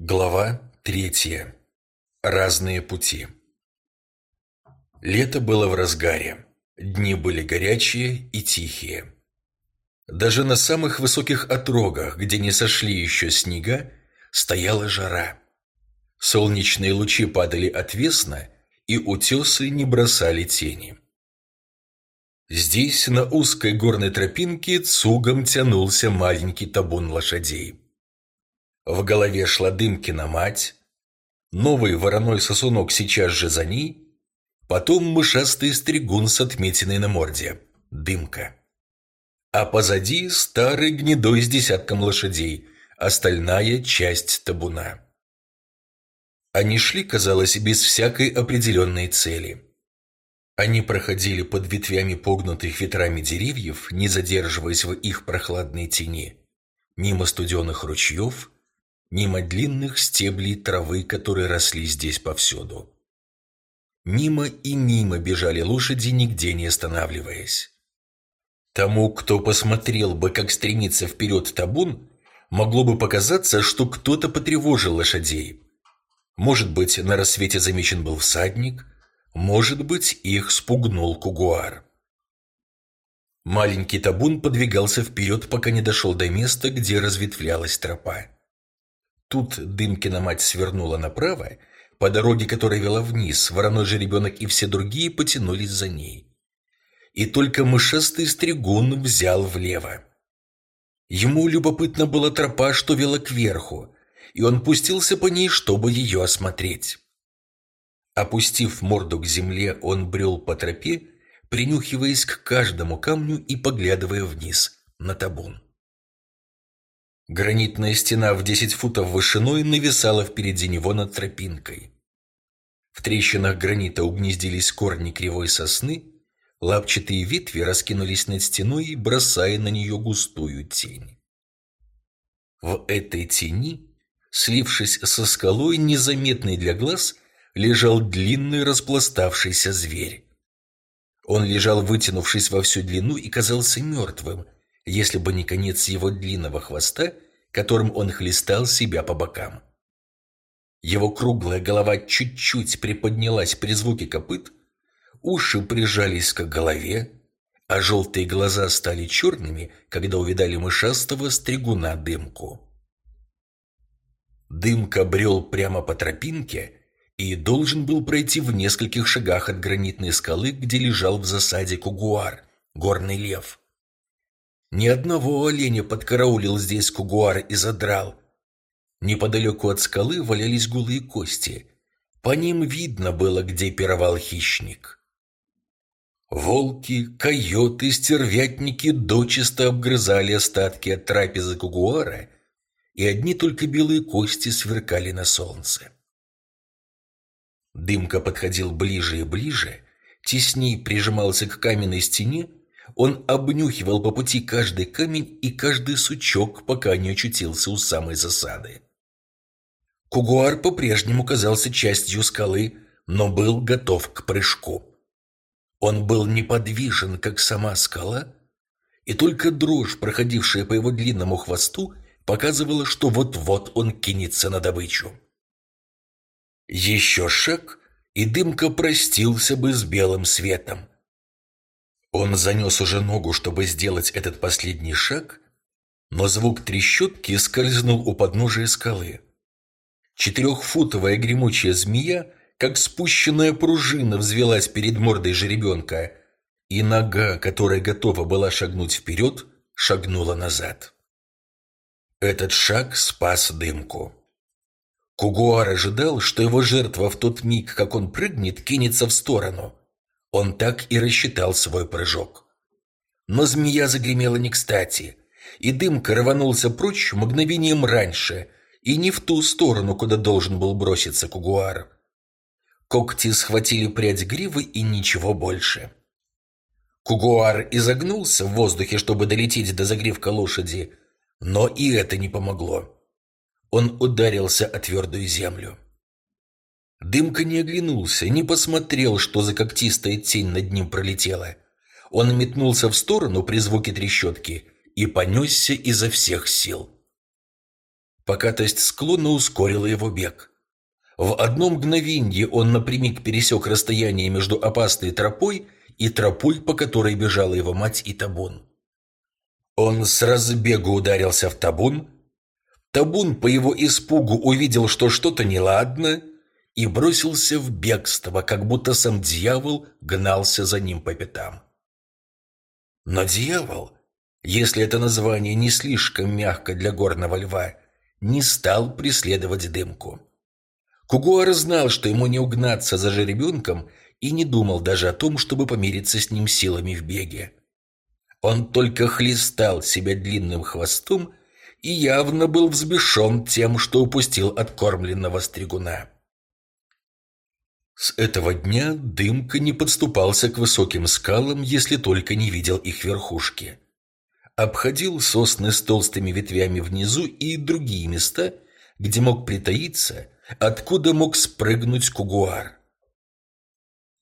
Глава третья. Разные пути. Лето было в разгаре. Дни были горячие и тихие. Даже на самых высоких отрогах, где не сошли еще снега, стояла жара. Солнечные лучи падали отвесно, и утесы не бросали тени. Здесь, на узкой горной тропинке, цугом тянулся маленький табун лошадей. В голове шла Дымкина мать, новый вороной сосунок сейчас же за ней, потом мышастый стригун с отметиной на морде, Дымка. А позади старый гнедой с десятком лошадей, остальная часть табуна. Они шли, казалось, без всякой определенной цели. Они проходили под ветвями погнутых ветрами деревьев, не задерживаясь в их прохладной тени, мимо студенных ручьев, мимо длинных стеблей травы, которые росли здесь повсюду. Мимо и мимо бежали лошади, нигде не останавливаясь. Тому, кто посмотрел бы, как стремится вперед табун, могло бы показаться, что кто-то потревожил лошадей. Может быть, на рассвете замечен был всадник, может быть, их спугнул кугуар. Маленький табун подвигался вперед, пока не дошел до места, где разветвлялась тропа. Тут Дымкина мать свернула направо, по дороге, которая вела вниз, вороной жеребенок и все другие потянулись за ней. И только мышастый стригун взял влево. Ему любопытно была тропа, что вела кверху, и он пустился по ней, чтобы ее осмотреть. Опустив морду к земле, он брел по тропе, принюхиваясь к каждому камню и поглядывая вниз на табун. Гранитная стена в 10 футов вышиной нависала впереди него над тропинкой. В трещинах гранита угнездились корни кривой сосны, лапчатые ветви раскинулись над стеной, бросая на нее густую тень. В этой тени, слившись со скалой, незаметный для глаз, лежал длинный распластавшийся зверь. Он лежал, вытянувшись во всю длину, и казался мертвым – если бы не конец его длинного хвоста, которым он хлестал себя по бокам. Его круглая голова чуть-чуть приподнялась при звуке копыт, уши прижались к голове, а желтые глаза стали черными, когда увидали мышастого стригуна дымку. Дымка брел прямо по тропинке и должен был пройти в нескольких шагах от гранитной скалы, где лежал в засаде кугуар, горный лев. Ни одного оленя подкараулил здесь кугуар и задрал. Неподалеку от скалы валялись голые кости. По ним видно было, где пировал хищник. Волки, койоты, стервятники дочисто обгрызали остатки от трапезы кугуара, и одни только белые кости сверкали на солнце. Дымка подходил ближе и ближе, тесней прижимался к каменной стене, он обнюхивал по пути каждый камень и каждый сучок, пока не очутился у самой засады. Кугуар по-прежнему казался частью скалы, но был готов к прыжку. Он был неподвижен, как сама скала, и только дрожь, проходившая по его длинному хвосту, показывала, что вот-вот он кинется на добычу. Еще шаг, и дымка простился бы с белым светом. Он занес уже ногу, чтобы сделать этот последний шаг, но звук трещотки скользнул у подножия скалы. Четырехфутовая гремучая змея, как спущенная пружина, взвелась перед мордой жеребенка, и нога, которая готова была шагнуть вперед, шагнула назад. Этот шаг спас дымку. Кугуар ожидал, что его жертва в тот миг, как он прыгнет, кинется в сторону. Он так и рассчитал свой прыжок. Но змея загремела не кстати, и дымка рванулся прочь мгновением раньше и не в ту сторону, куда должен был броситься кугуар. Когти схватили прядь гривы и ничего больше. Кугуар изогнулся в воздухе, чтобы долететь до загривка лошади, но и это не помогло. Он ударился о твердую землю. Дымка не оглянулся, не посмотрел, что за когтистая тень над ним пролетела. Он метнулся в сторону при звуке трещотки и понесся изо всех сил. Покатость склона ускорила его бег. В одно мгновенье он напрямик пересек расстояние между опасной тропой и тропой, по которой бежала его мать и табун. Он с разбегу ударился в табун. Табун по его испугу увидел, что что-то неладно, и бросился в бегство, как будто сам дьявол гнался за ним по пятам. Но дьявол, если это название не слишком мягко для горного льва, не стал преследовать дымку. Кугуар знал, что ему не угнаться за жеребенком, и не думал даже о том, чтобы помириться с ним силами в беге. Он только хлестал себя длинным хвостом и явно был взбешен тем, что упустил откормленного стригуна. С этого дня Дымка не подступался к высоким скалам, если только не видел их верхушки. Обходил сосны с толстыми ветвями внизу и другие места, где мог притаиться – откуда мог спрыгнуть кугуар.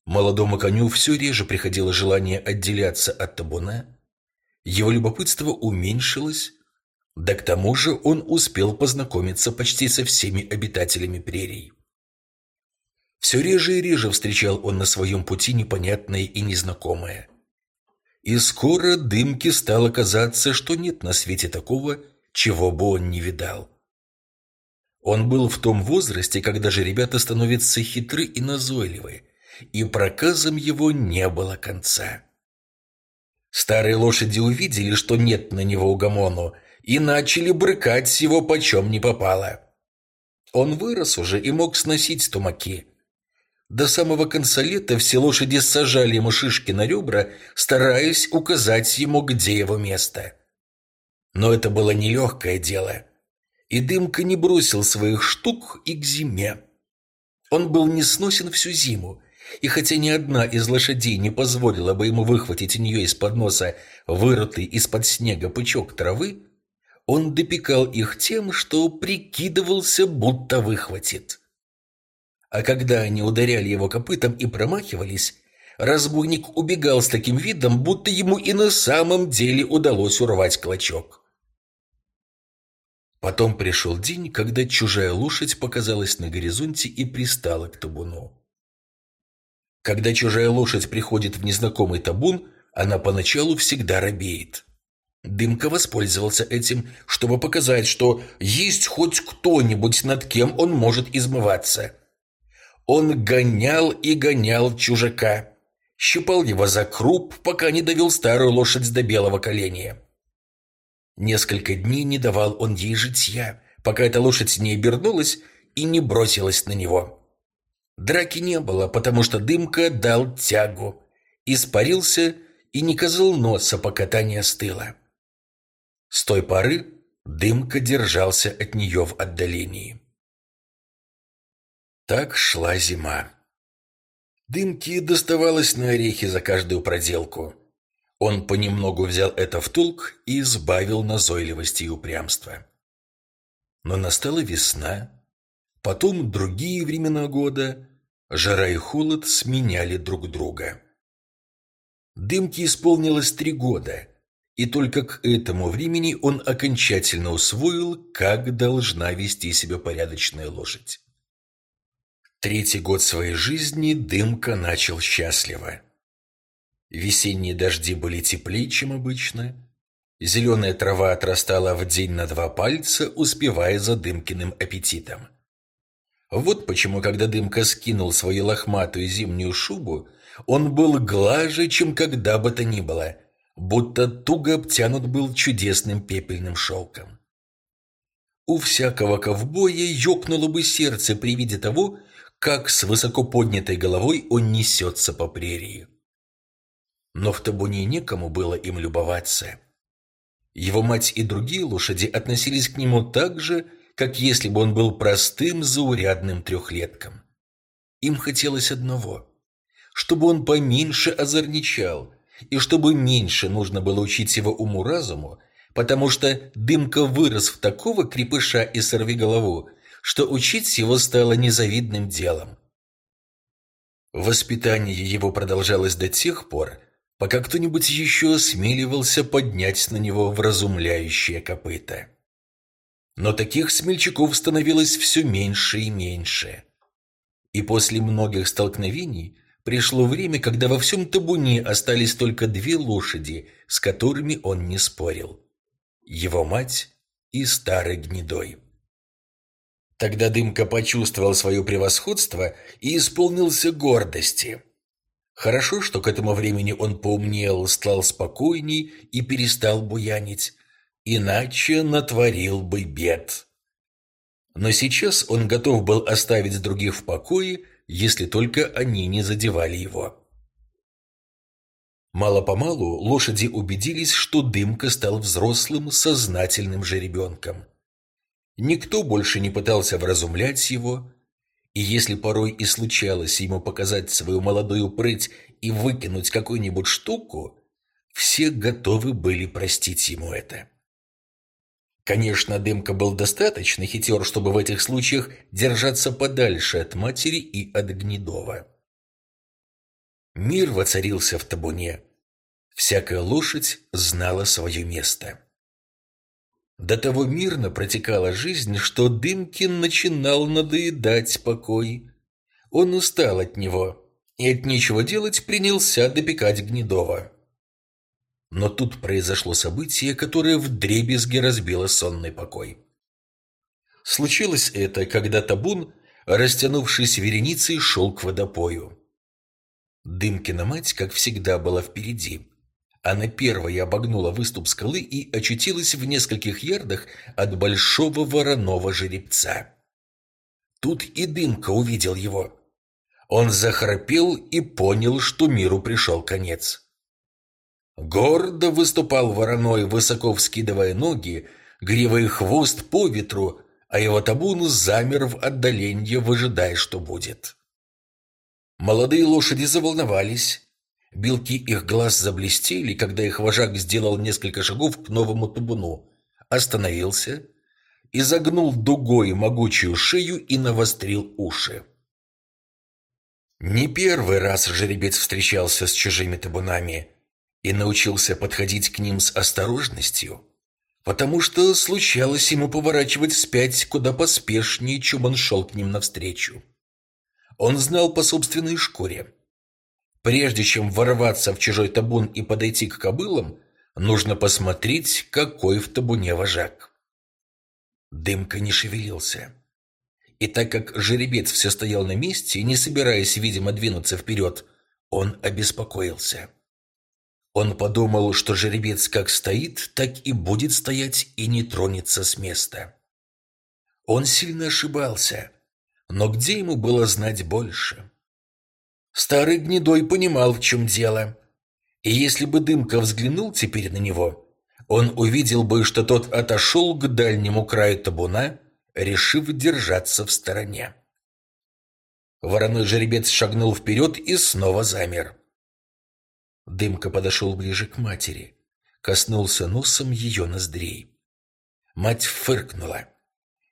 Молодому коню все реже приходило желание отделяться от табуна. Его любопытство уменьшилось, да к тому же он успел познакомиться почти со всеми обитателями прерий. Все реже и реже встречал он на своем пути непонятное и незнакомое. И скоро дымке стало казаться, что нет на свете такого, чего бы он не видал. Он был в том возрасте, когда же ребята становятся хитры и назойливы, и проказам его не было конца. Старые лошади увидели, что нет на него угомону, и начали брыкать его почем не попало. Он вырос уже и мог сносить тумаки. До самого конца лета все лошади сажали ему шишки на ребра, стараясь указать ему, где его место. Но это было нелегкое дело – и Дымка не бросил своих штук и к зиме. Он был несносен всю зиму, и хотя ни одна из лошадей не позволила бы ему выхватить у нее из-под носа вырытый из-под снега пучок травы, он допекал их тем, что прикидывался, будто выхватит. А когда они ударяли его копытом и промахивались, разбойник убегал с таким видом, будто ему и на самом деле удалось урвать клочок. Потом пришел день, когда чужая лошадь показалась на горизонте и пристала к табуну. Когда чужая лошадь приходит в незнакомый табун, она поначалу всегда робеет. Дымка воспользовался этим, чтобы показать, что есть хоть кто-нибудь, над кем он может измываться. Он гонял и гонял чужака, щипал его за круп, пока не довел старую лошадь до белого коленя. Несколько дней не давал он ей житья, пока эта лошадь не обернулась и не бросилась на него. Драки не было, потому что Дымка дал тягу, испарился и не казал носа, пока та не остыла. С той поры Дымка держался от нее в отдалении. Так шла зима. Дымке доставалось на орехи за каждую проделку – он понемногу взял это в толк и избавил назойливости и упрямства. Но настала весна, потом другие времена года, жара и холод сменяли друг друга. Дымке исполнилось три года, и только к этому времени он окончательно усвоил, как должна вести себя порядочная лошадь. Третий год своей жизни Дымка начал счастливо. Весенние дожди были теплее, чем обычно. Зеленая трава отрастала в день на два пальца, успевая за Дымкиным аппетитом. Вот почему, когда Дымка скинул свою лохматую зимнюю шубу, он был глаже, чем когда бы то ни было, будто туго обтянут был чудесным пепельным шелком. У всякого ковбоя ёкнуло бы сердце при виде того, как с высоко поднятой головой он несется по прерии но в табуне некому было им любоваться. Его мать и другие лошади относились к нему так же, как если бы он был простым заурядным трехлетком. Им хотелось одного – чтобы он поменьше озорничал, и чтобы меньше нужно было учить его уму-разуму, потому что Дымка вырос в такого крепыша и сорвиголову, что учить его стало незавидным делом. Воспитание его продолжалось до тех пор, пока кто-нибудь еще осмеливался поднять на него вразумляющее копыта. Но таких смельчаков становилось все меньше и меньше. И после многих столкновений пришло время, когда во всем табуне остались только две лошади, с которыми он не спорил. Его мать и старый гнедой. Тогда Дымка почувствовал свое превосходство и исполнился гордости. Хорошо, что к этому времени он поумнел, стал спокойней и перестал буянить, иначе натворил бы бед. Но сейчас он готов был оставить других в покое, если только они не задевали его. Мало-помалу лошади убедились, что Дымка стал взрослым, сознательным жеребенком. Никто больше не пытался вразумлять его, и если порой и случалось ему показать свою молодую прыть и выкинуть какую-нибудь штуку, все готовы были простить ему это. Конечно, Дымка был достаточно хитер, чтобы в этих случаях держаться подальше от матери и от Гнедова. Мир воцарился в табуне. Всякая лошадь знала свое место. До того мирно протекала жизнь, что Дымкин начинал надоедать покой. Он устал от него и от нечего делать принялся допекать Гнедова. Но тут произошло событие, которое вдребезги разбило сонный покой. Случилось это, когда табун, растянувшись вереницей, шел к водопою. Дымкина мать, как всегда, была впереди. Она первая обогнула выступ скалы и очутилась в нескольких ярдах от большого вороного жеребца. Тут и Дымка увидел его. Он захрапел и понял, что миру пришел конец. Гордо выступал вороной, высоко вскидывая ноги, гривой хвост по ветру, а его табун замер в отдалении, выжидая, что будет. Молодые лошади заволновались, Белки их глаз заблестели, когда их вожак сделал несколько шагов к новому табуну, остановился, изогнул дугой могучую шею и навострил уши. Не первый раз жеребец встречался с чужими табунами и научился подходить к ним с осторожностью, потому что случалось ему поворачивать вспять куда поспешнее, чем он шел к ним навстречу. Он знал по собственной шкуре – Прежде чем ворваться в чужой табун и подойти к кобылам, нужно посмотреть, какой в табуне вожак. Дымка не шевелился. И так как жеребец все стоял на месте, не собираясь, видимо, двинуться вперед, он обеспокоился. Он подумал, что жеребец как стоит, так и будет стоять и не тронется с места. Он сильно ошибался, но где ему было знать больше? Старый гнедой понимал, в чем дело. И если бы Дымка взглянул теперь на него, он увидел бы, что тот отошел к дальнему краю табуна, решив держаться в стороне. Вороной жеребец шагнул вперед и снова замер. Дымка подошел ближе к матери, коснулся носом ее ноздрей. Мать фыркнула.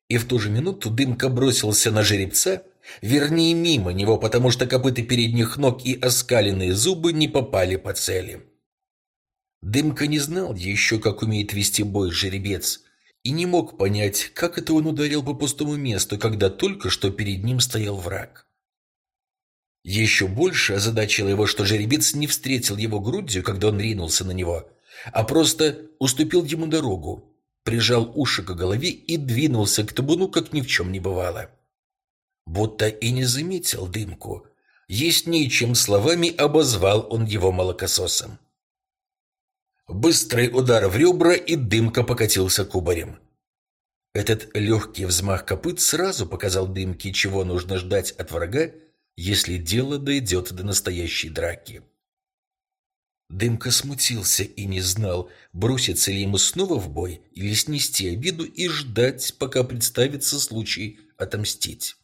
И в ту же минуту Дымка бросился на жеребца, Вернее, мимо него, потому что копыта передних ног и оскаленные зубы не попали по цели. Дымка не знал еще, как умеет вести бой жеребец, и не мог понять, как это он ударил по пустому месту, когда только что перед ним стоял враг. Еще больше озадачило его, что жеребец не встретил его грудью, когда он ринулся на него, а просто уступил ему дорогу, прижал уши к голове и двинулся к табуну, как ни в чем не бывало будто и не заметил дымку. Ясней, чем словами обозвал он его молокососом. Быстрый удар в ребра, и дымка покатился кубарем. Этот легкий взмах копыт сразу показал дымке, чего нужно ждать от врага, если дело дойдет до настоящей драки. Дымка смутился и не знал, броситься ли ему снова в бой или снести обиду и ждать, пока представится случай отомстить.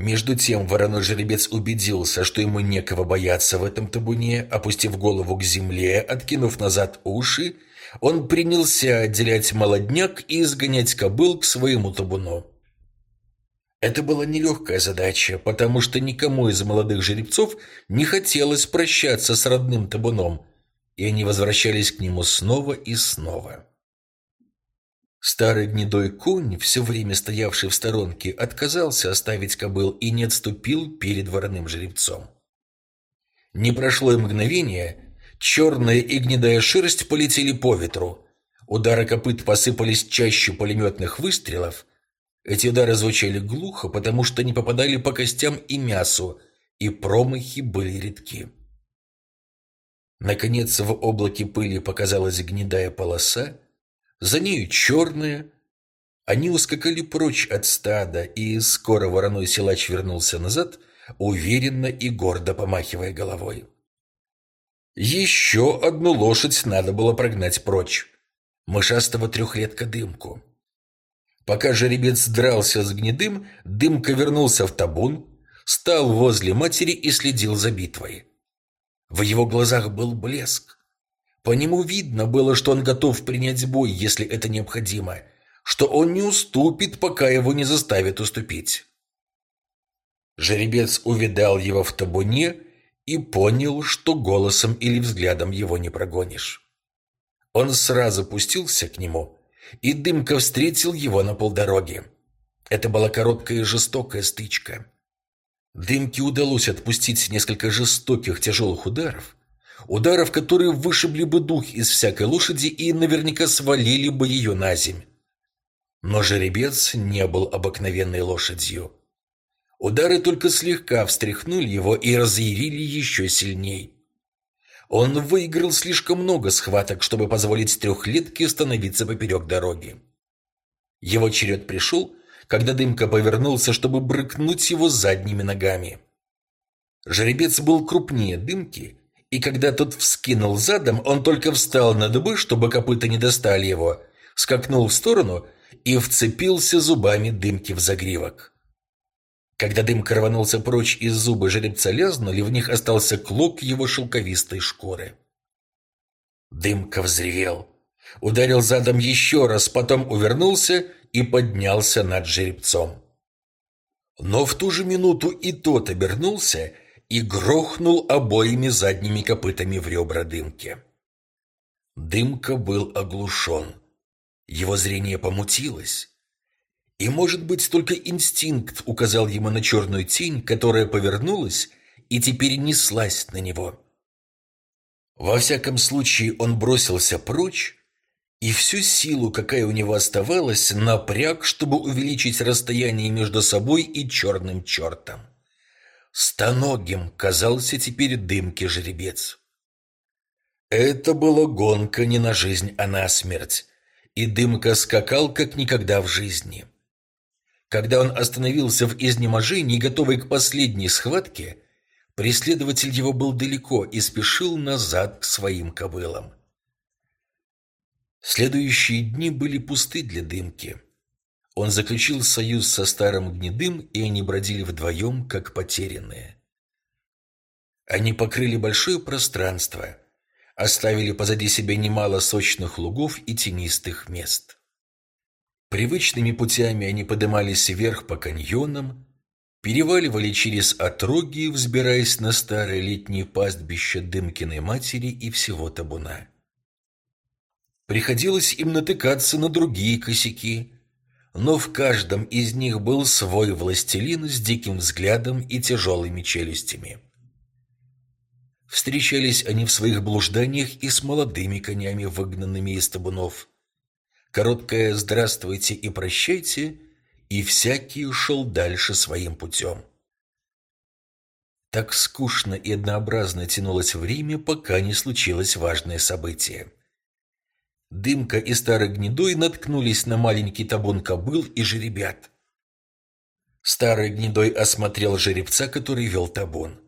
Между тем вороной жеребец убедился, что ему некого бояться в этом табуне, опустив голову к земле, откинув назад уши, он принялся отделять молодняк и изгонять кобыл к своему табуну. Это была нелегкая задача, потому что никому из молодых жеребцов не хотелось прощаться с родным табуном, и они возвращались к нему снова и снова. Старый гнедой конь, все время стоявший в сторонке, отказался оставить кобыл и не отступил перед вороным жеребцом. Не прошло и мгновение, черная и гнедая шерсть полетели по ветру. Удары копыт посыпались чаще пулеметных выстрелов. Эти удары звучали глухо, потому что не попадали по костям и мясу, и промахи были редки. Наконец в облаке пыли показалась гнедая полоса, за нею черная. Они ускакали прочь от стада, и скоро вороной силач вернулся назад, уверенно и гордо помахивая головой. Еще одну лошадь надо было прогнать прочь. Мышастого трехлетка Дымку. Пока жеребец дрался с гнедым, Дымка вернулся в табун, стал возле матери и следил за битвой. В его глазах был блеск. По нему видно было, что он готов принять бой, если это необходимо, что он не уступит, пока его не заставят уступить. Жеребец увидал его в табуне и понял, что голосом или взглядом его не прогонишь. Он сразу пустился к нему, и Дымка встретил его на полдороге. Это была короткая и жестокая стычка. Дымке удалось отпустить несколько жестоких тяжелых ударов, ударов, которые вышибли бы дух из всякой лошади и наверняка свалили бы ее на земь. Но жеребец не был обыкновенной лошадью. Удары только слегка встряхнули его и разъярили еще сильней. Он выиграл слишком много схваток, чтобы позволить трехлетке становиться поперек дороги. Его черед пришел, когда Дымка повернулся, чтобы брыкнуть его задними ногами. Жеребец был крупнее Дымки, и когда тот вскинул задом, он только встал на дыбы, чтобы копыта не достали его, скакнул в сторону и вцепился зубами Дымки в загривок. Когда Дымка рванулся прочь, из зубы жеребца лязнули, в них остался клок его шелковистой шкуры. Дымка взревел, ударил задом еще раз, потом увернулся и поднялся над жеребцом. Но в ту же минуту и тот обернулся и грохнул обоими задними копытами в ребра дымки. Дымка был оглушен. Его зрение помутилось. И, может быть, только инстинкт указал ему на черную тень, которая повернулась и теперь неслась на него. Во всяком случае, он бросился прочь, и всю силу, какая у него оставалась, напряг, чтобы увеличить расстояние между собой и черным чертом. Стоногим казался теперь дымки жеребец. Это была гонка не на жизнь, а на смерть, и дымка скакал как никогда в жизни. Когда он остановился в изнеможении, готовый к последней схватке, преследователь его был далеко и спешил назад к своим кобылам. Следующие дни были пусты для дымки. Он заключил союз со старым гнедым, и они бродили вдвоем, как потерянные. Они покрыли большое пространство, оставили позади себя немало сочных лугов и тенистых мест. Привычными путями они подымались вверх по каньонам, переваливали через отроги, взбираясь на старое летнее пастбище Дымкиной матери и всего табуна. Приходилось им натыкаться на другие косяки, но в каждом из них был свой властелин с диким взглядом и тяжелыми челюстями. Встречались они в своих блужданиях и с молодыми конями, выгнанными из табунов. Короткое «здравствуйте» и «прощайте», и всякий ушел дальше своим путем. Так скучно и однообразно тянулось время, пока не случилось важное событие. Дымка и Старый Гнедой наткнулись на маленький табун кобыл и жеребят. Старый Гнедой осмотрел жеребца, который вел табун.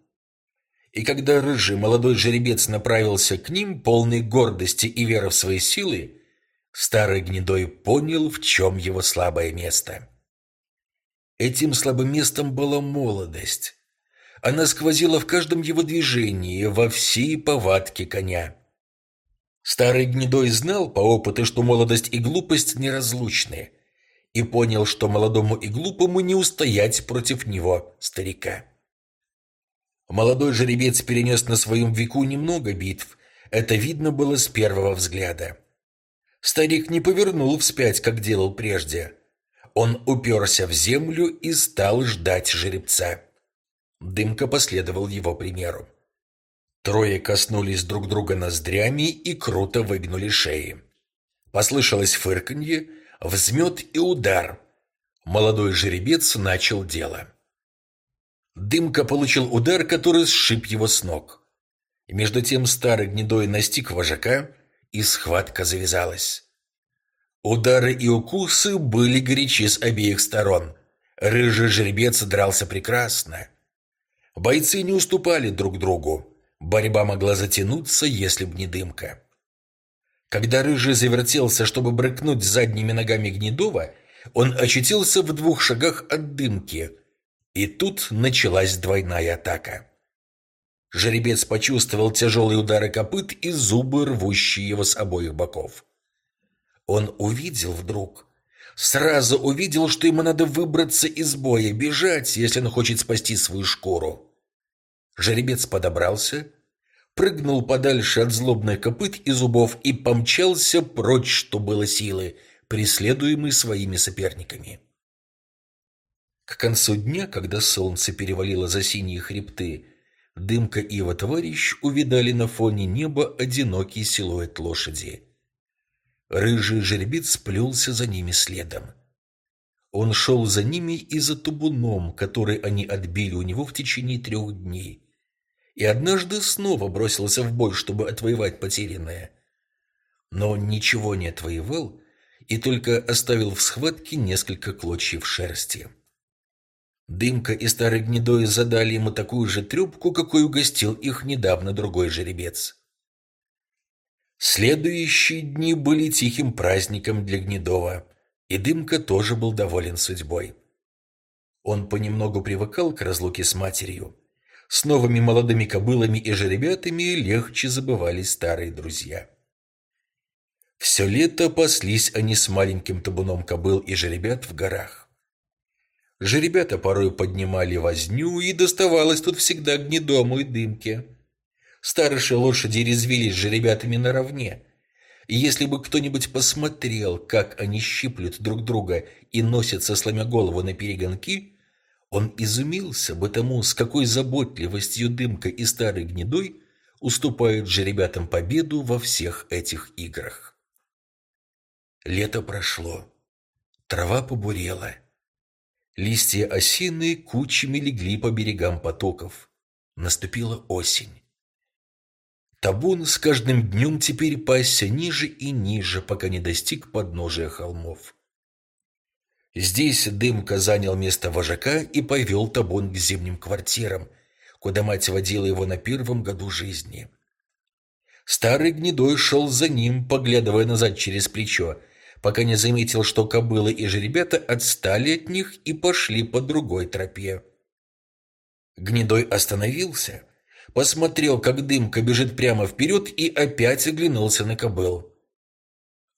И когда рыжий молодой жеребец направился к ним, полный гордости и веры в свои силы, Старый Гнедой понял, в чем его слабое место. Этим слабым местом была молодость. Она сквозила в каждом его движении, во всей повадке коня. Старый гнедой знал по опыту, что молодость и глупость неразлучны, и понял, что молодому и глупому не устоять против него, старика. Молодой жеребец перенес на своем веку немного битв, это видно было с первого взгляда. Старик не повернул вспять, как делал прежде. Он уперся в землю и стал ждать жеребца. Дымка последовал его примеру. Трое коснулись друг друга ноздрями и круто выгнули шеи. Послышалось фырканье, взмет и удар. Молодой жеребец начал дело. Дымка получил удар, который сшиб его с ног. Между тем старый гнедой настиг вожака, и схватка завязалась. Удары и укусы были горячи с обеих сторон. Рыжий жеребец дрался прекрасно. Бойцы не уступали друг другу. Борьба могла затянуться, если б не дымка. Когда Рыжий завертелся, чтобы брыкнуть задними ногами Гнедова, он очутился в двух шагах от дымки. И тут началась двойная атака. Жеребец почувствовал тяжелые удары копыт и зубы, рвущие его с обоих боков. Он увидел вдруг, сразу увидел, что ему надо выбраться из боя, бежать, если он хочет спасти свою шкуру. Жеребец подобрался, прыгнул подальше от злобных копыт и зубов и помчался прочь, что было силы, преследуемый своими соперниками. К концу дня, когда солнце перевалило за синие хребты, Дымка и его товарищ увидали на фоне неба одинокий силуэт лошади. Рыжий жеребец плелся за ними следом. Он шел за ними и за табуном, который они отбили у него в течение трех дней. И однажды снова бросился в бой, чтобы отвоевать потерянное. Но ничего не отвоевал и только оставил в схватке несколько клочьев шерсти. Дымка и старый гнедой задали ему такую же трюбку, какой угостил их недавно другой жеребец. Следующие дни были тихим праздником для Гнедова, и Дымка тоже был доволен судьбой. Он понемногу привыкал к разлуке с матерью. С новыми молодыми кобылами и жеребятами легче забывались старые друзья. Все лето паслись они с маленьким табуном кобыл и жеребят в горах. Жеребята порой поднимали возню, и доставалось тут всегда гнедому и дымке. Старшие лошади резвились же ребятами наравне. И если бы кто-нибудь посмотрел, как они щиплют друг друга и носятся, сломя голову на перегонки, он изумился бы тому, с какой заботливостью Дымка и Старый Гнедой уступают же ребятам победу во всех этих играх. Лето прошло. Трава побурела. Листья осины кучами легли по берегам потоков. Наступила осень. Табун с каждым днем теперь пасся ниже и ниже, пока не достиг подножия холмов. Здесь Дымка занял место вожака и повел табун к зимним квартирам, куда мать водила его на первом году жизни. Старый гнедой шел за ним, поглядывая назад через плечо, пока не заметил, что кобылы и жеребята отстали от них и пошли по другой тропе. Гнедой остановился посмотрел, как дымка бежит прямо вперед и опять оглянулся на кобыл.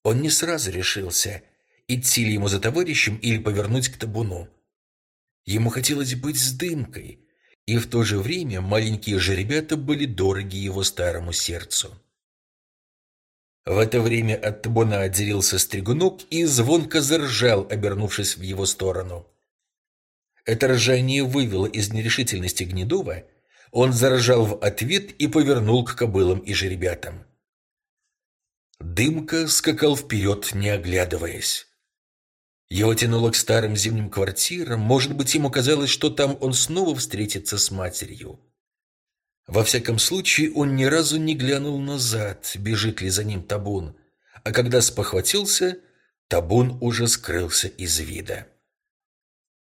Он не сразу решился, идти ли ему за товарищем или повернуть к табуну. Ему хотелось быть с дымкой, и в то же время маленькие же ребята были дороги его старому сердцу. В это время от табуна отделился стригунок и звонко заржал, обернувшись в его сторону. Это ржание вывело из нерешительности Гнедова, он заржал в ответ и повернул к кобылам и жеребятам. Дымка скакал вперед, не оглядываясь. Его тянуло к старым зимним квартирам, может быть, ему казалось, что там он снова встретится с матерью. Во всяком случае, он ни разу не глянул назад, бежит ли за ним табун, а когда спохватился, табун уже скрылся из вида.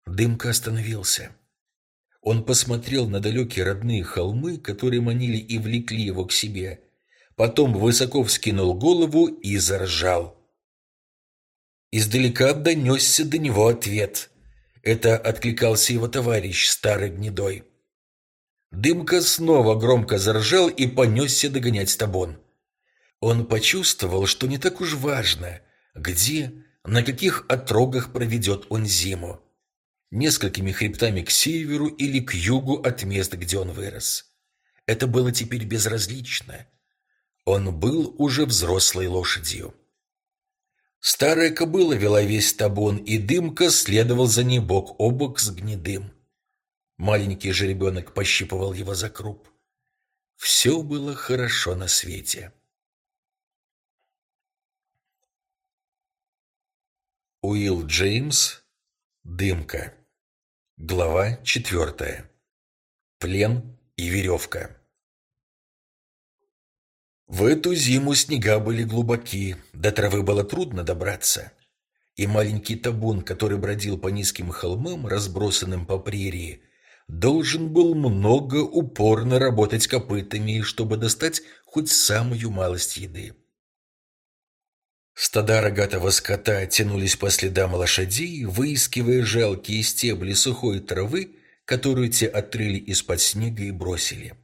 Дымка остановился. Он посмотрел на далекие родные холмы, которые манили и влекли его к себе. Потом высоко вскинул голову и заржал. Издалека донесся до него ответ. Это откликался его товарищ, старый гнедой. Дымка снова громко заржал и понесся догонять табун. Он почувствовал, что не так уж важно, где, на каких отрогах проведет он зиму несколькими хребтами к северу или к югу от места, где он вырос. Это было теперь безразлично. Он был уже взрослой лошадью. Старая кобыла вела весь табун, и Дымка следовал за ней бок о бок с гнедым. Маленький жеребенок пощипывал его за круп. Все было хорошо на свете. Уилл Джеймс Дымка Глава четвертая Плен и веревка В эту зиму снега были глубоки, до травы было трудно добраться, и маленький табун, который бродил по низким холмам, разбросанным по прерии, должен был много упорно работать копытами, чтобы достать хоть самую малость еды. Стада рогатого скота тянулись по следам лошадей, выискивая жалкие стебли сухой травы, которую те отрыли из-под снега и бросили.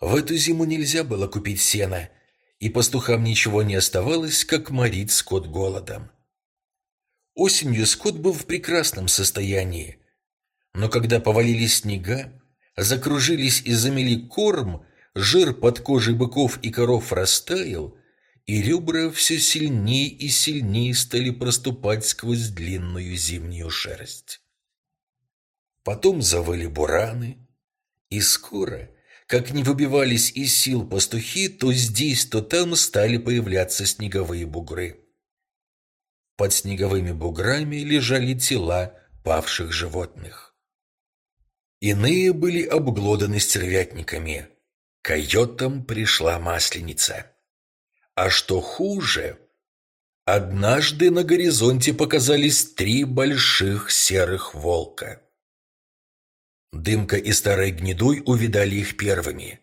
В эту зиму нельзя было купить сено, и пастухам ничего не оставалось, как морить скот голодом. Осенью скот был в прекрасном состоянии, но когда повалились снега, закружились и замели корм, жир под кожей быков и коров растаял, и ребра все сильнее и сильнее стали проступать сквозь длинную зимнюю шерсть. Потом завыли бураны, и скоро, как не выбивались из сил пастухи, то здесь, то там стали появляться снеговые бугры. Под снеговыми буграми лежали тела павших животных. Иные были обглоданы стервятниками. Койотам пришла масленица. А что хуже, однажды на горизонте показались три больших серых волка. Дымка и старый гнедой увидали их первыми.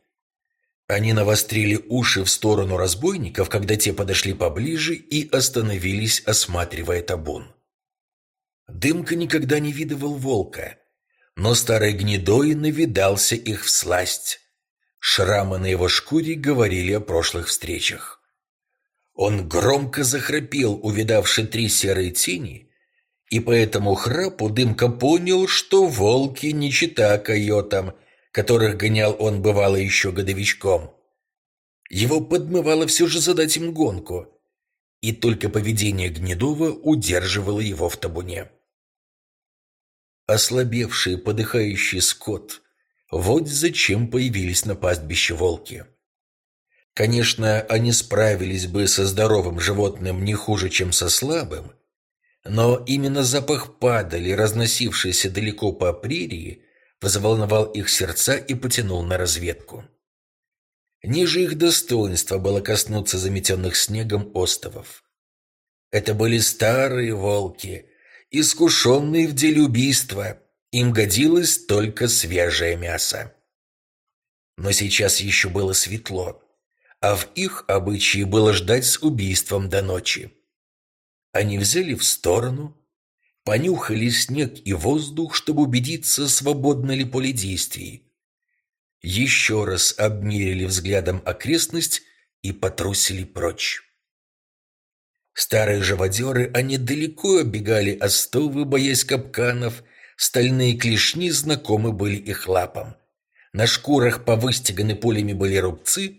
Они навострили уши в сторону разбойников, когда те подошли поближе и остановились, осматривая табун. Дымка никогда не видывал волка, но старый гнедой навидался их в сласть. Шрамы на его шкуре говорили о прошлых встречах. Он громко захрапел, увидавши три серые тени, и по этому храпу Дымка понял, что волки не чита койотам, которых гонял он бывало еще годовичком. Его подмывало все же задать им гонку, и только поведение Гнедова удерживало его в табуне ослабевший, подыхающий скот. Вот зачем появились на пастбище волки. Конечно, они справились бы со здоровым животным не хуже, чем со слабым, но именно запах падали, разносившийся далеко по прерии, взволновал их сердца и потянул на разведку. Ниже их достоинства было коснуться заметенных снегом остовов. Это были старые волки, искушенные в деле убийства, им годилось только свежее мясо. Но сейчас еще было светло, а в их обычае было ждать с убийством до ночи. Они взяли в сторону, понюхали снег и воздух, чтобы убедиться, свободно ли поле действий. Еще раз обмерили взглядом окрестность и потрусили прочь. Старые живодеры, они далеко оббегали остовы, боясь капканов, стальные клешни знакомы были их лапам. На шкурах повыстеганы полями были рубцы,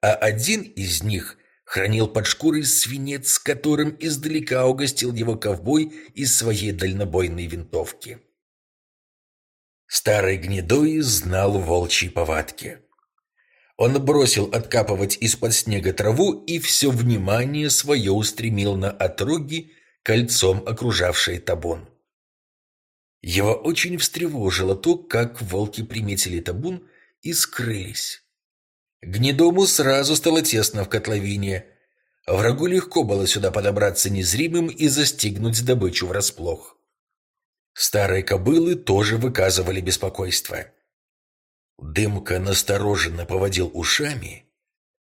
а один из них хранил под шкурой свинец, которым издалека угостил его ковбой из своей дальнобойной винтовки. Старый гнедой знал волчьи повадки. Он бросил откапывать из-под снега траву и все внимание свое устремил на отроги, кольцом окружавшие табун. Его очень встревожило то, как волки приметили табун и скрылись. Гнедому сразу стало тесно в котловине. Врагу легко было сюда подобраться незримым и застигнуть добычу врасплох. Старые кобылы тоже выказывали беспокойство. Дымка настороженно поводил ушами,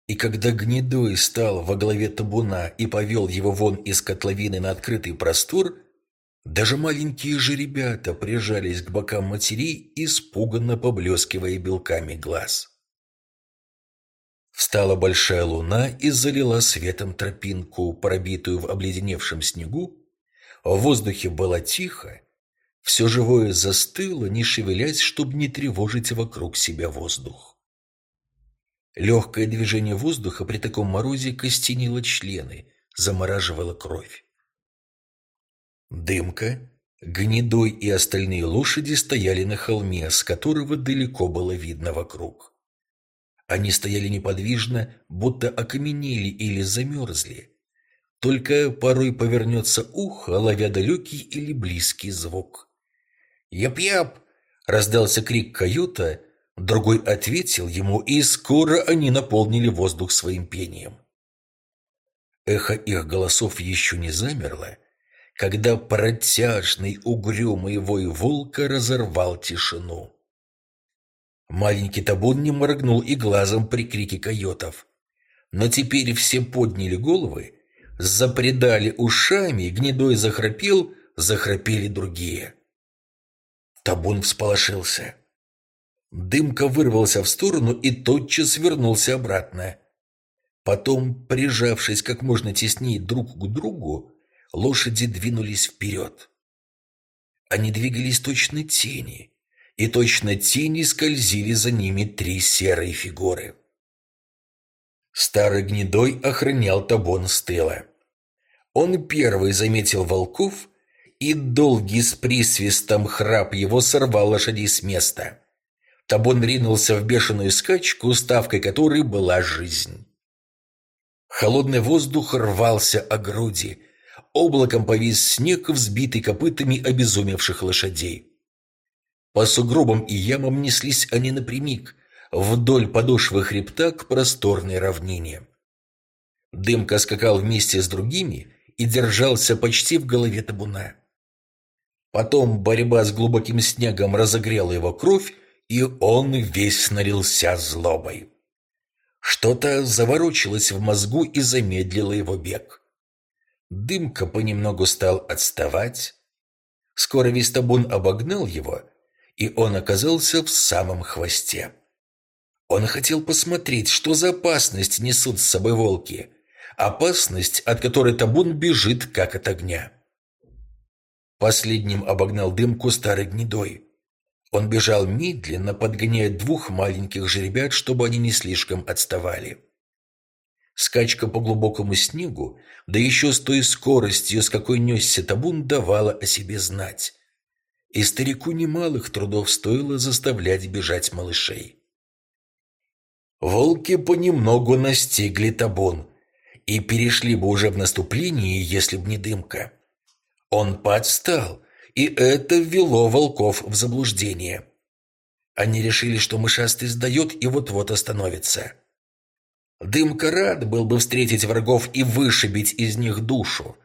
и когда Гнедой стал во главе табуна и повел его вон из котловины на открытый простор, даже маленькие же ребята прижались к бокам матерей, испуганно поблескивая белками глаз. Встала большая луна и залила светом тропинку, пробитую в обледеневшем снегу. В воздухе было тихо, все живое застыло, не шевелясь, чтобы не тревожить вокруг себя воздух. Легкое движение воздуха при таком морозе костенило члены, замораживала кровь. Дымка, Гнедой и остальные лошади стояли на холме, с которого далеко было видно вокруг. Они стояли неподвижно, будто окаменели или замерзли. Только порой повернется ухо, ловя далекий или близкий звук. «Яп-яп!» — раздался крик койота, другой ответил ему, и скоро они наполнили воздух своим пением. Эхо их голосов еще не замерло, когда протяжный угрюмый вой волка разорвал тишину. Маленький табун не моргнул и глазом при крике койотов. Но теперь все подняли головы, запредали ушами, гнедой захрапел, захрапели другие. Табун всполошился. Дымка вырвался в сторону и тотчас вернулся обратно. Потом, прижавшись как можно теснее друг к другу, лошади двинулись вперед. Они двигались точно тени, и точно тени скользили за ними три серые фигуры. Старый гнедой охранял табун с тыла. Он первый заметил волков, и долгий с присвистом храп его сорвал лошадей с места. Табун ринулся в бешеную скачку, ставкой которой была жизнь. Холодный воздух рвался о груди, Облаком повис снег, взбитый копытами обезумевших лошадей. По сугробам и ямам неслись они напрямик, вдоль подошвы хребта к просторной равнине. Дымка скакал вместе с другими и держался почти в голове табуна. Потом борьба с глубоким снегом разогрела его кровь, и он весь налился злобой. Что-то заворочилось в мозгу и замедлило его бег. Дымка понемногу стал отставать. Скоро весь табун обогнал его, и он оказался в самом хвосте. Он хотел посмотреть, что за опасность несут с собой волки. Опасность, от которой табун бежит, как от огня. Последним обогнал дымку старый гнедой. Он бежал медленно, подгоняя двух маленьких жеребят, чтобы они не слишком отставали. Скачка по глубокому снегу, да еще с той скоростью, с какой несся табун, давала о себе знать. И старику немалых трудов стоило заставлять бежать малышей. Волки понемногу настигли табун и перешли бы уже в наступление, если б не дымка. Он подстал, и это ввело волков в заблуждение. Они решили, что мышастый сдает и вот-вот остановится. Дымка рад был бы встретить врагов и вышибить из них душу.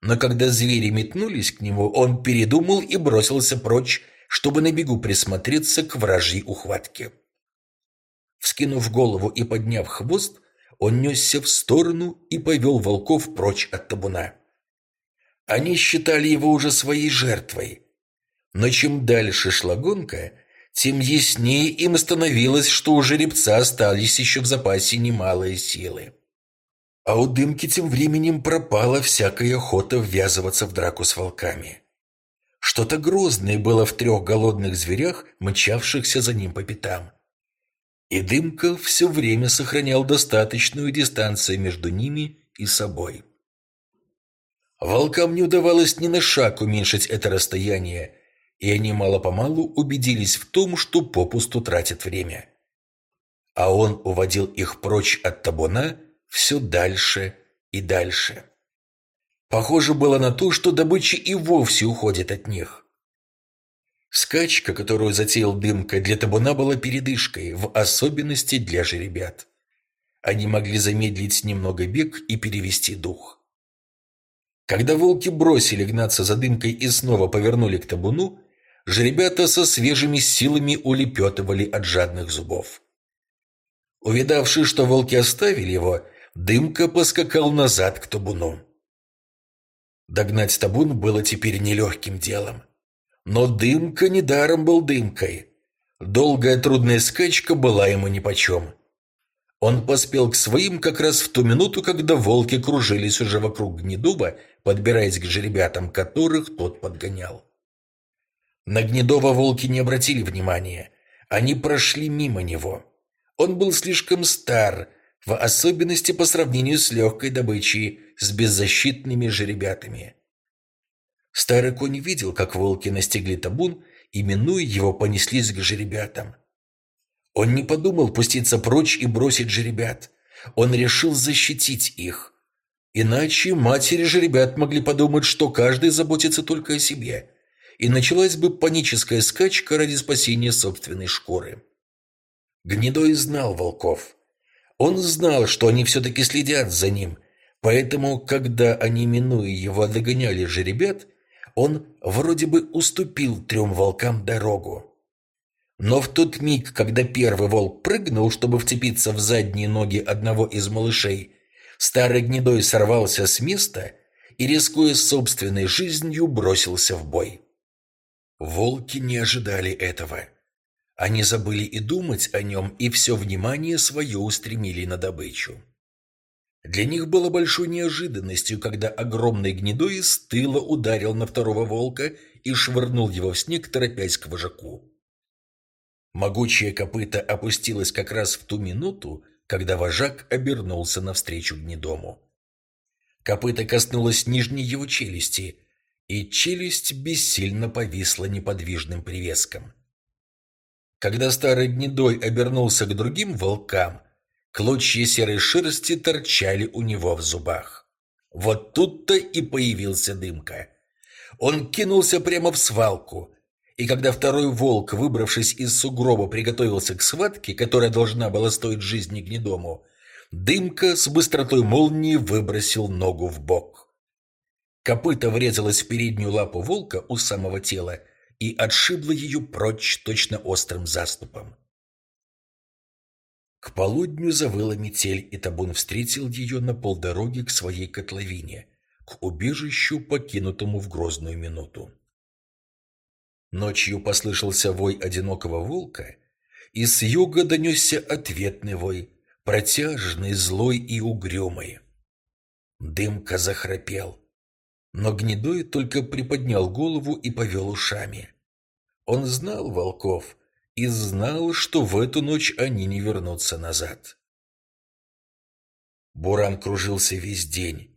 Но когда звери метнулись к нему, он передумал и бросился прочь, чтобы на бегу присмотреться к вражьей ухватке. Вскинув голову и подняв хвост, он несся в сторону и повел волков прочь от табуна. Они считали его уже своей жертвой. Но чем дальше шла гонка, тем яснее им становилось, что у жеребца остались еще в запасе немалые силы. А у дымки тем временем пропала всякая охота ввязываться в драку с волками. Что-то грозное было в трех голодных зверях, мчавшихся за ним по пятам. И дымка все время сохранял достаточную дистанцию между ними и собой. Волкам не удавалось ни на шаг уменьшить это расстояние, и они мало-помалу убедились в том, что попусту тратят время. А он уводил их прочь от табуна все дальше и дальше. Похоже было на то, что добыча и вовсе уходит от них. Скачка, которую затеял Дымка, для табуна была передышкой, в особенности для жеребят. Они могли замедлить немного бег и перевести дух. Когда волки бросили гнаться за Дымкой и снова повернули к табуну, жеребята со свежими силами улепетывали от жадных зубов. Увидавши, что волки оставили его, Дымка поскакал назад к табуну. Догнать табун было теперь нелегким делом. Но Дымка недаром был Дымкой. Долгая трудная скачка была ему нипочем. Он поспел к своим как раз в ту минуту, когда волки кружились уже вокруг гнедуба, подбираясь к жеребятам, которых тот подгонял. На Гнедова волки не обратили внимания. Они прошли мимо него. Он был слишком стар, в особенности по сравнению с легкой добычей с беззащитными жеребятами. Старый конь видел, как волки настигли табун и, минуя его, понеслись к жеребятам. Он не подумал пуститься прочь и бросить жеребят. Он решил защитить их. Иначе матери жеребят могли подумать, что каждый заботится только о себе. И началась бы паническая скачка ради спасения собственной шкуры. Гнедой знал волков. Он знал, что они все-таки следят за ним, поэтому, когда они, минуя его, догоняли жеребят, он вроде бы уступил трем волкам дорогу. Но в тот миг, когда первый волк прыгнул, чтобы вцепиться в задние ноги одного из малышей, старый гнедой сорвался с места и, рискуя собственной жизнью, бросился в бой. Волки не ожидали этого. Они забыли и думать о нем, и все внимание свое устремили на добычу. Для них было большой неожиданностью, когда огромный гнедой с тыла ударил на второго волка и швырнул его в снег, торопясь к вожаку. Могучее копыто опустилось как раз в ту минуту, когда вожак обернулся навстречу гнедому. Копыто коснулось нижней его челюсти, и челюсть бессильно повисла неподвижным привеском. Когда старый гнедой обернулся к другим волкам, клочья серой шерсти торчали у него в зубах. Вот тут-то и появился дымка. Он кинулся прямо в свалку, и когда второй волк, выбравшись из сугроба, приготовился к схватке, которая должна была стоить жизни гнедому, дымка с быстротой молнии выбросил ногу в бок. Копыта врезалась в переднюю лапу волка у самого тела и отшибла ее прочь точно острым заступом. К полудню завыла метель, и табун встретил ее на полдороги к своей котловине, к убежищу, покинутому в грозную минуту. Ночью послышался вой одинокого волка, и с юга донесся ответный вой, протяжный, злой и угрюмый. Дымка захрапел, но гнедой только приподнял голову и повел ушами. Он знал волков и знал, что в эту ночь они не вернутся назад. Буран кружился весь день.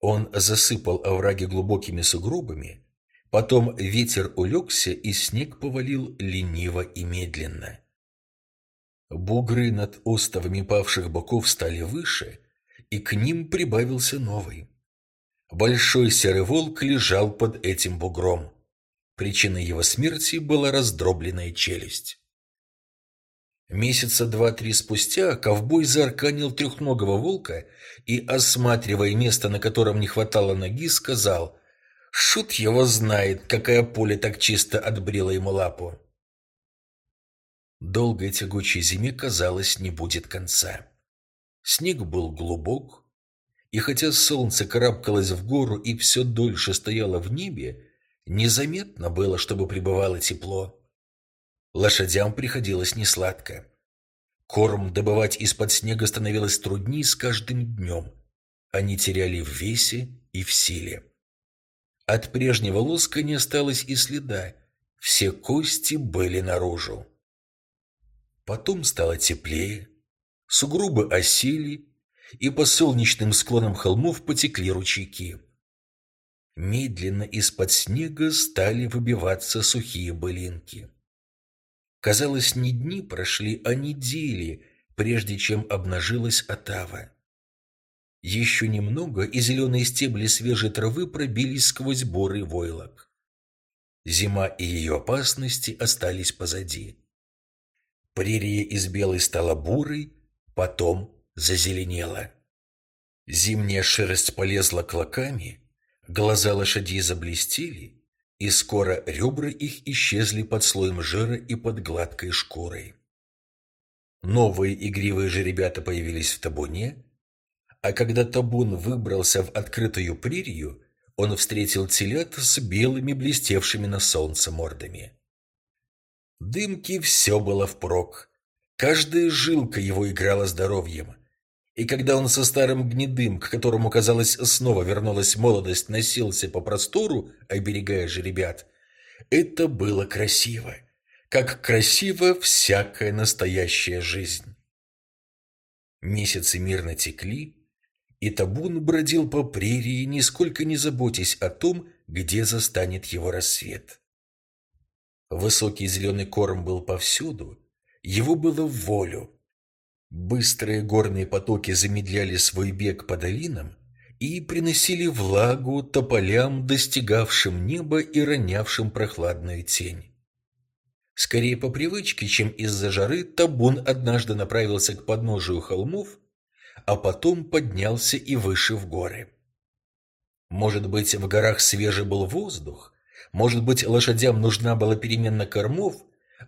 Он засыпал овраги глубокими сугробами, Потом ветер улегся, и снег повалил лениво и медленно. Бугры над остовами павших боков стали выше, и к ним прибавился новый. Большой серый волк лежал под этим бугром. Причиной его смерти была раздробленная челюсть. Месяца два-три спустя ковбой заарканил трехногого волка и, осматривая место, на котором не хватало ноги, сказал Шут его знает, какая пуля так чисто отбрила ему лапу. Долгой тягучей зиме, казалось, не будет конца. Снег был глубок, и хотя солнце карабкалось в гору и все дольше стояло в небе, незаметно было, чтобы пребывало тепло. Лошадям приходилось несладко. Корм добывать из-под снега становилось труднее с каждым днем. Они теряли в весе и в силе. От прежнего лоска не осталось и следа, все кости были наружу. Потом стало теплее, сугробы осели, и по солнечным склонам холмов потекли ручейки. Медленно из-под снега стали выбиваться сухие былинки. Казалось, не дни прошли, а недели, прежде чем обнажилась отава. Еще немного, и зеленые стебли свежей травы пробились сквозь борый войлок. Зима и ее опасности остались позади. Прерия из белой стала бурой, потом зазеленела. Зимняя шерсть полезла клоками, глаза лошадей заблестели, и скоро ребра их исчезли под слоем жира и под гладкой шкурой. Новые игривые жеребята появились в табуне, а когда табун выбрался в открытую прерию, он встретил телят с белыми блестевшими на солнце мордами. Дымки все было впрок. Каждая жилка его играла здоровьем. И когда он со старым гнедым, к которому, казалось, снова вернулась молодость, носился по простору, оберегая же ребят, это было красиво. Как красиво всякая настоящая жизнь. Месяцы мирно текли, и табун бродил по прерии, нисколько не заботясь о том, где застанет его рассвет. Высокий зеленый корм был повсюду, его было в волю. Быстрые горные потоки замедляли свой бег по долинам и приносили влагу тополям, достигавшим неба и ронявшим прохладную тень. Скорее по привычке, чем из-за жары, табун однажды направился к подножию холмов, а потом поднялся и выше в горы. Может быть, в горах свежий был воздух, может быть, лошадям нужна была перемена кормов,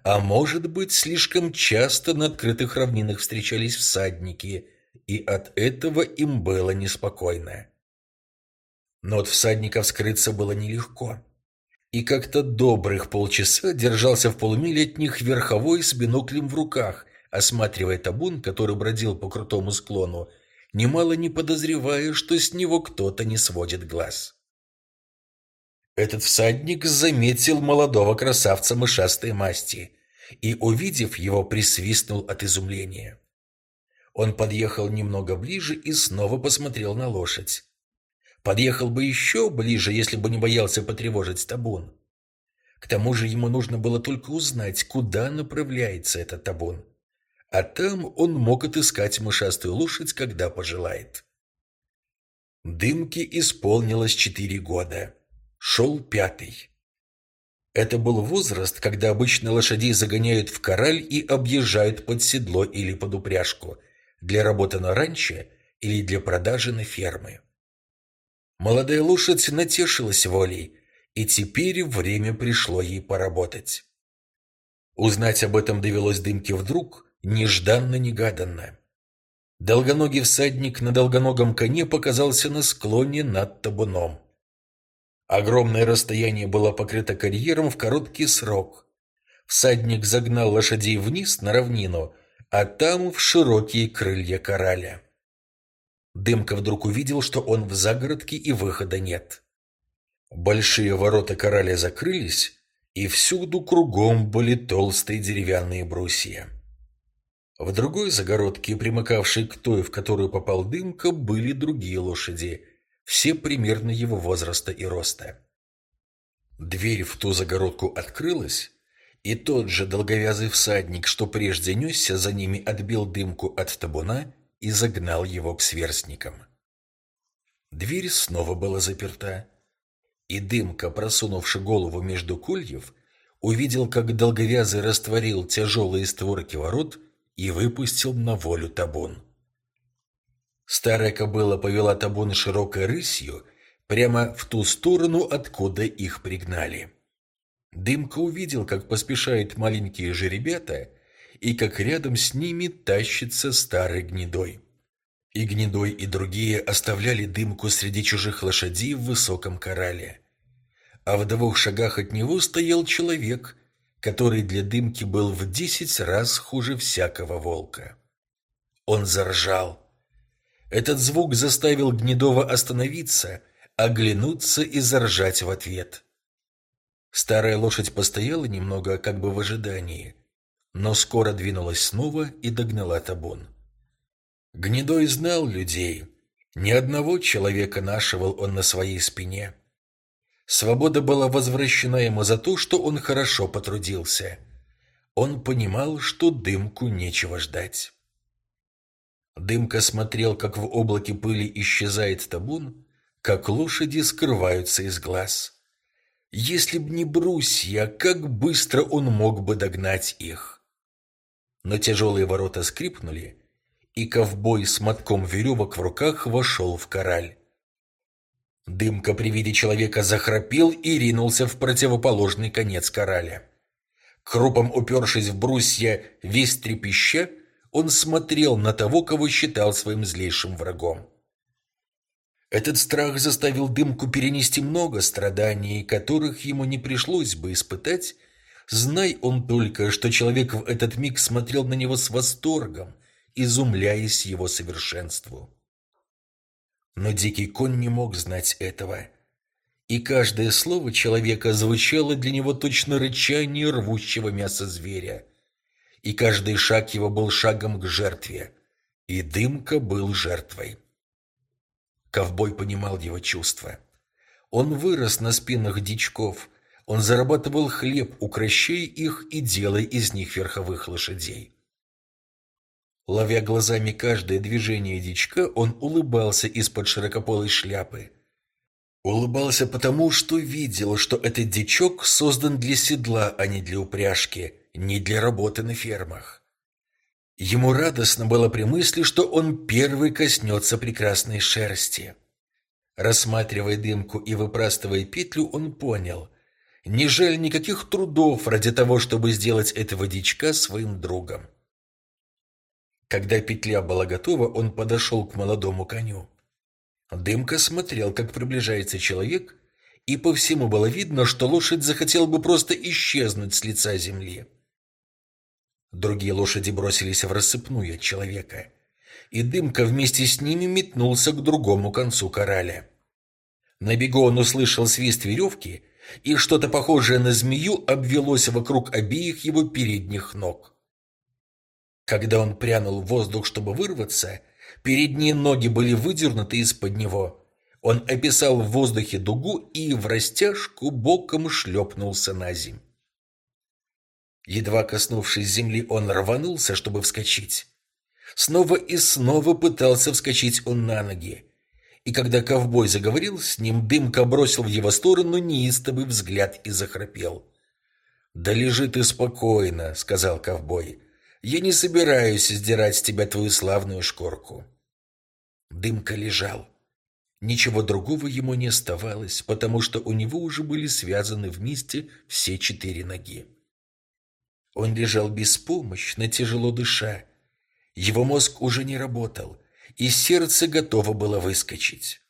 а может быть, слишком часто на открытых равнинах встречались всадники, и от этого им было неспокойно. Но от всадников скрыться было нелегко. И как-то добрых полчаса держался в полумиле от них верховой с биноклем в руках, осматривая табун, который бродил по крутому склону, немало не подозревая, что с него кто-то не сводит глаз. Этот всадник заметил молодого красавца мышастой масти и, увидев его, присвистнул от изумления. Он подъехал немного ближе и снова посмотрел на лошадь. Подъехал бы еще ближе, если бы не боялся потревожить табун. К тому же ему нужно было только узнать, куда направляется этот табун. А там он мог отыскать мышастую лошадь, когда пожелает. Дымке исполнилось четыре года. Шел пятый. Это был возраст, когда обычно лошадей загоняют в кораль и объезжают под седло или под упряжку для работы на ранче или для продажи на фермы. Молодая лошадь натешилась волей, и теперь время пришло ей поработать. Узнать об этом довелось Дымке вдруг, нежданно-негаданно. Долгоногий всадник на долгоногом коне показался на склоне над табуном. Огромное расстояние было покрыто карьером в короткий срок. Всадник загнал лошадей вниз на равнину, а там в широкие крылья кораля. Дымка вдруг увидел, что он в загородке и выхода нет. Большие ворота кораля закрылись, и всюду кругом были толстые деревянные брусья. В другой загородке, примыкавшей к той, в которую попал Дымка, были другие лошади, все примерно его возраста и роста. Дверь в ту загородку открылась, и тот же долговязый всадник, что прежде несся за ними, отбил дымку от табуна и загнал его к сверстникам. Дверь снова была заперта, и дымка, просунувши голову между кольев, увидел, как долговязый растворил тяжелые створки ворот и выпустил на волю табун. Старая кобыла повела табун широкой рысью прямо в ту сторону, откуда их пригнали. Дымка увидел, как поспешают маленькие жеребята и как рядом с ними тащится старый гнедой. И гнедой, и другие оставляли дымку среди чужих лошадей в высоком корале. А в двух шагах от него стоял человек, который для дымки был в десять раз хуже всякого волка. Он заржал. Этот звук заставил Гнедова остановиться, оглянуться и заржать в ответ. Старая лошадь постояла немного, как бы в ожидании, но скоро двинулась снова и догнала табун. Гнедой знал людей. Ни одного человека нашивал он на своей спине. Свобода была возвращена ему за то, что он хорошо потрудился. Он понимал, что дымку нечего ждать. Дымка смотрел, как в облаке пыли исчезает табун, как лошади скрываются из глаз. Если б не брусья, как быстро он мог бы догнать их. Но тяжелые ворота скрипнули, и ковбой с мотком веревок в руках вошел в кораль. Дымка при виде человека захрапел и ринулся в противоположный конец кораля. Крупом упершись в брусья, весь трепеща, он смотрел на того, кого считал своим злейшим врагом. Этот страх заставил Дымку перенести много страданий, которых ему не пришлось бы испытать, знай он только, что человек в этот миг смотрел на него с восторгом, изумляясь его совершенству. Но дикий конь не мог знать этого, и каждое слово человека звучало для него точно рычание рвущего мяса зверя – и каждый шаг его был шагом к жертве. И Дымка был жертвой. Ковбой понимал его чувства. Он вырос на спинах дичков, он зарабатывал хлеб, укращая их и делая из них верховых лошадей. Ловя глазами каждое движение дичка, он улыбался из-под широкополой шляпы. Улыбался потому, что видел, что этот дичок создан для седла, а не для упряжки, не для работы на фермах. Ему радостно было при мысли, что он первый коснется прекрасной шерсти. Рассматривая дымку и выпрастывая петлю, он понял – не жаль никаких трудов ради того, чтобы сделать этого дичка своим другом. Когда петля была готова, он подошел к молодому коню. Дымка смотрел, как приближается человек, и по всему было видно, что лошадь захотела бы просто исчезнуть с лица земли. Другие лошади бросились в рассыпную от человека, и Дымка вместе с ними метнулся к другому концу кораля. На бегу он услышал свист веревки и что-то похожее на змею обвелось вокруг обеих его передних ног. Когда он прянул в воздух, чтобы вырваться, передние ноги были выдернуты из-под него. Он описал в воздухе дугу и в растяжку боком шлепнулся на земь. Едва коснувшись земли, он рванулся, чтобы вскочить. Снова и снова пытался вскочить он на ноги и когда ковбой заговорил с ним, Дымка бросил в его сторону неистовый взгляд и захрапел. «Да лежи ты спокойно», — сказал ковбой. «Я не собираюсь сдирать с тебя твою славную шкурку». Дымка лежал. Ничего другого ему не оставалось, потому что у него уже были связаны вместе все четыре ноги. Он лежал беспомощно, тяжело дыша. Его мозг уже не работал — и сердце готово было выскочить.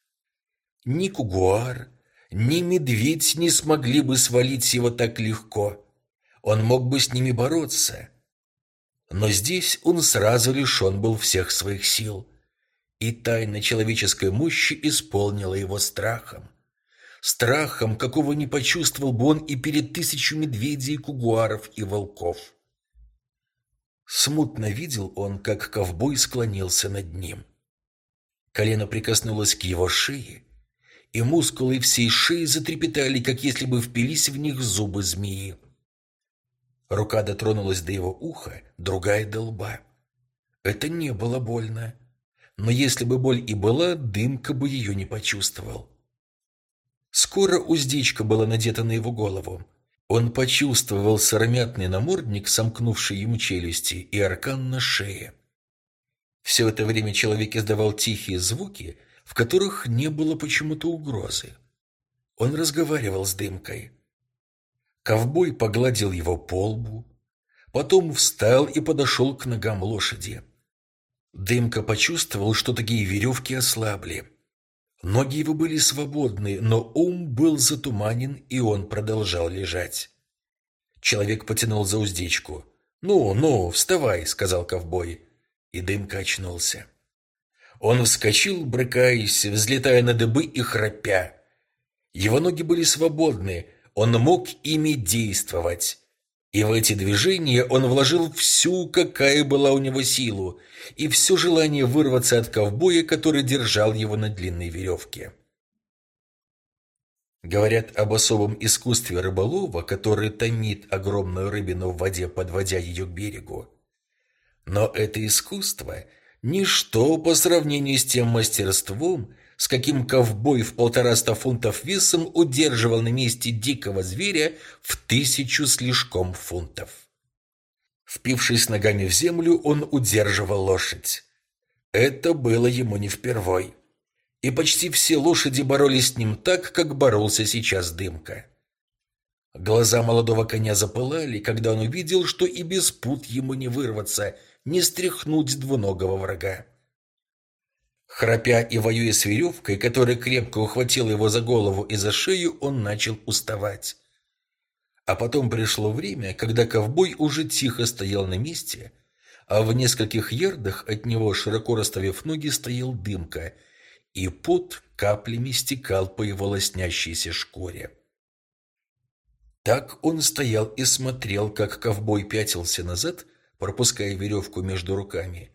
Ни кугуар, ни медведь не смогли бы свалить его так легко. Он мог бы с ними бороться. Но здесь он сразу лишен был всех своих сил, и тайна человеческой мощи исполнила его страхом. Страхом, какого не почувствовал бы он и перед тысячу медведей, кугуаров и волков. Смутно видел он, как ковбой склонился над ним. Колено прикоснулось к его шее, и мускулы всей шеи затрепетали, как если бы впились в них зубы змеи. Рука дотронулась до его уха, другая до лба. Это не было больно. Но если бы боль и была, Дымка бы ее не почувствовал. Скоро уздечка была надета на его голову. Он почувствовал сыромятный намордник, сомкнувший ему челюсти, и аркан на шее. Все это время человек издавал тихие звуки, в которых не было почему-то угрозы. Он разговаривал с дымкой. Ковбой погладил его по лбу, потом встал и подошел к ногам лошади. Дымка почувствовал, что такие веревки ослабли. Ноги его были свободны, но ум был затуманен, и он продолжал лежать. Человек потянул за уздечку. «Ну, ну, вставай», — сказал ковбой и Дымка очнулся. Он вскочил, брыкаясь, взлетая на дыбы и храпя. Его ноги были свободны, он мог ими действовать. И в эти движения он вложил всю, какая была у него силу, и все желание вырваться от ковбоя, который держал его на длинной веревке. Говорят об особом искусстве рыболова, который томит огромную рыбину в воде, подводя ее к берегу. Но это искусство – ничто по сравнению с тем мастерством, с каким ковбой в полтораста фунтов весом удерживал на месте дикого зверя в тысячу слишком фунтов. Впившись ногами в землю, он удерживал лошадь. Это было ему не впервой. И почти все лошади боролись с ним так, как боролся сейчас Дымка. Глаза молодого коня запылали, когда он увидел, что и без пут ему не вырваться – не стряхнуть двуногого врага. Храпя и воюя с веревкой, которая крепко ухватила его за голову и за шею, он начал уставать. А потом пришло время, когда ковбой уже тихо стоял на месте, а в нескольких ярдах от него, широко расставив ноги, стоял дымка, и пот каплями стекал по его лоснящейся шкуре. Так он стоял и смотрел, как ковбой пятился назад, пропуская веревку между руками.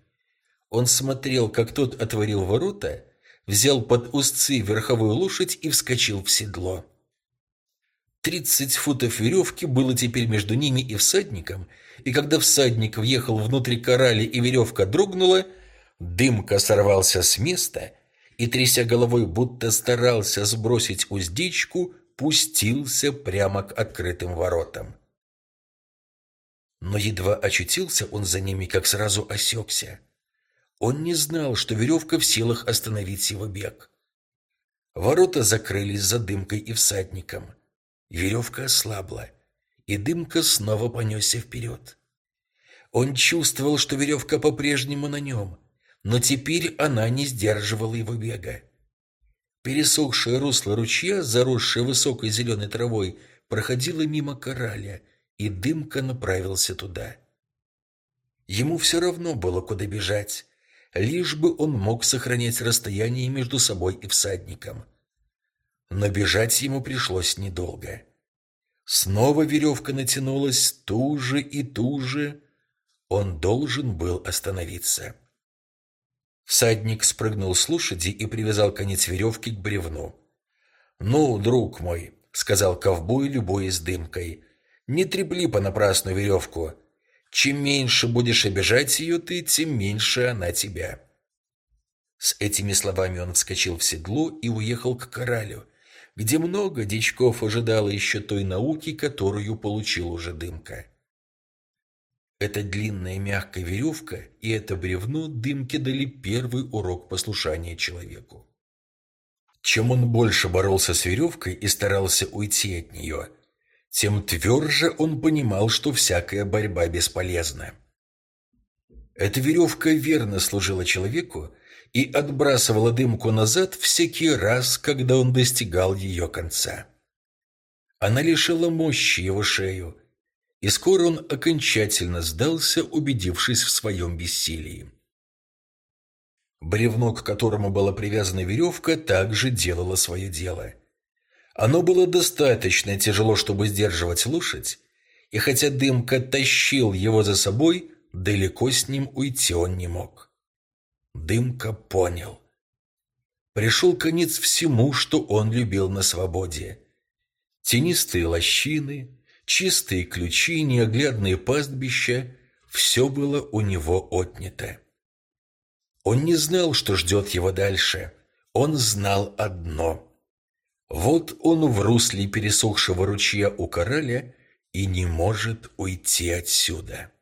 Он смотрел, как тот отворил ворота, взял под узцы верховую лошадь и вскочил в седло. Тридцать футов веревки было теперь между ними и всадником, и когда всадник въехал внутрь корали и веревка дрогнула, дымка сорвался с места и, тряся головой, будто старался сбросить уздечку, пустился прямо к открытым воротам. Но едва очутился он за ними, как сразу осекся. Он не знал, что веревка в силах остановить его бег. Ворота закрылись за дымкой и всадником. Веревка ослабла, и дымка снова понесся вперед. Он чувствовал, что веревка по-прежнему на нем, но теперь она не сдерживала его бега. Пересохшее русло ручья, заросшее высокой зеленой травой, проходило мимо кораля, и дымка направился туда. Ему все равно было, куда бежать, лишь бы он мог сохранять расстояние между собой и всадником. Но бежать ему пришлось недолго. Снова веревка натянулась туже и туже. Он должен был остановиться. Всадник спрыгнул с лошади и привязал конец веревки к бревну. «Ну, друг мой», — сказал ковбой, любой с дымкой, — «не трепли понапрасну веревку. Чем меньше будешь обижать ее ты, тем меньше она тебя». С этими словами он вскочил в седло и уехал к коралю, где много дичков ожидало еще той науки, которую получил уже Дымка. Эта длинная мягкая веревка и это бревно Дымке дали первый урок послушания человеку. Чем он больше боролся с веревкой и старался уйти от нее, тем тверже он понимал, что всякая борьба бесполезна. Эта веревка верно служила человеку, и отбрасывала дымку назад всякий раз, когда он достигал ее конца. Она лишила мощи его шею, и скоро он окончательно сдался, убедившись в своем бессилии. Бревно, к которому была привязана веревка, также делало свое дело. Оно было достаточно тяжело, чтобы сдерживать лошадь, и хотя Дымка тащил его за собой, далеко с ним уйти он не мог. Дымка понял. Пришел конец всему, что он любил на свободе. Тенистые лощины, чистые ключи, неоглядные пастбища – все было у него отнято. Он не знал, что ждет его дальше. Он знал одно. Вот он в русле пересохшего ручья у кораля и не может уйти отсюда.